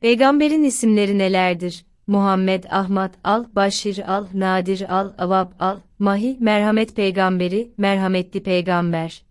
Peygamberin isimleri nelerdir? Muhammed, Ahmet, Al, Başir, Al, Nadir, Al, Avab, Al, Mahi, Merhamet Peygamberi, Merhametli Peygamber.